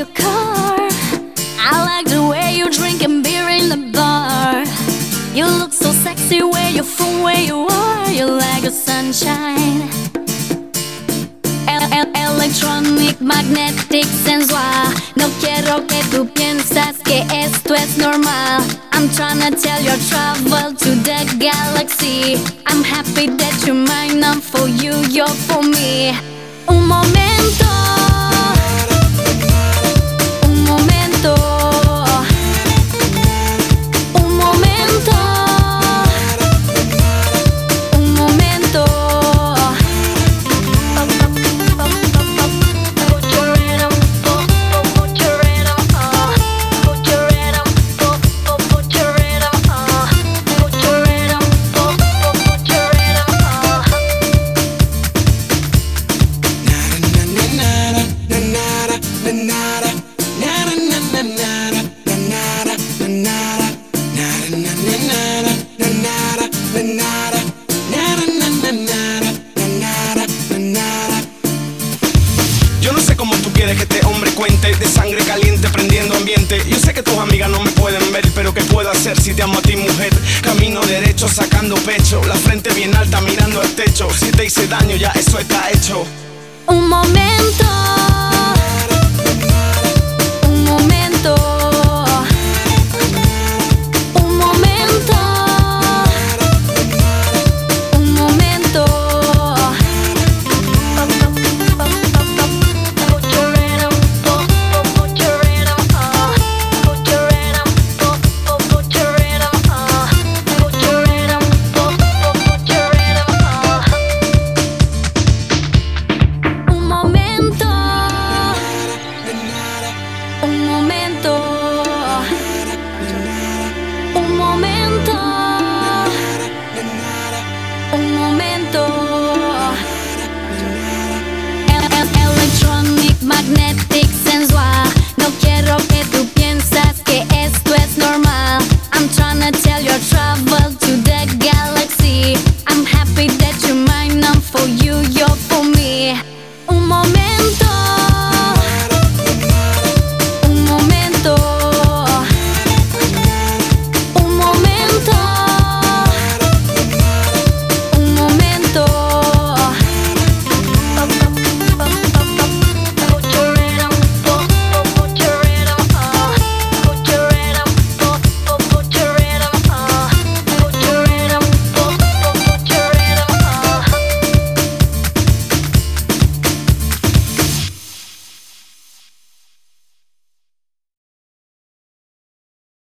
your car. I like the way you drink and beer in the bar. You look so sexy where you're from, where you are. You're like a sunshine. Electronic, magnetic, sensual. No quiero que tú piensas que esto es normal. I'm trying to tell your travel to the galaxy. I'm happy that you're mine, I'm for you, you're for me. Un momento. Quieres que este hombre cuente de sangre caliente prendiendo ambiente. Yo sé que tus amigas no me pueden ver, pero ¿qué puedo hacer si te amo a ti, mujer? Camino derecho, sacando pecho, la frente bien alta, mirando al techo. Si te hice daño, ya eso está hecho. Un momento.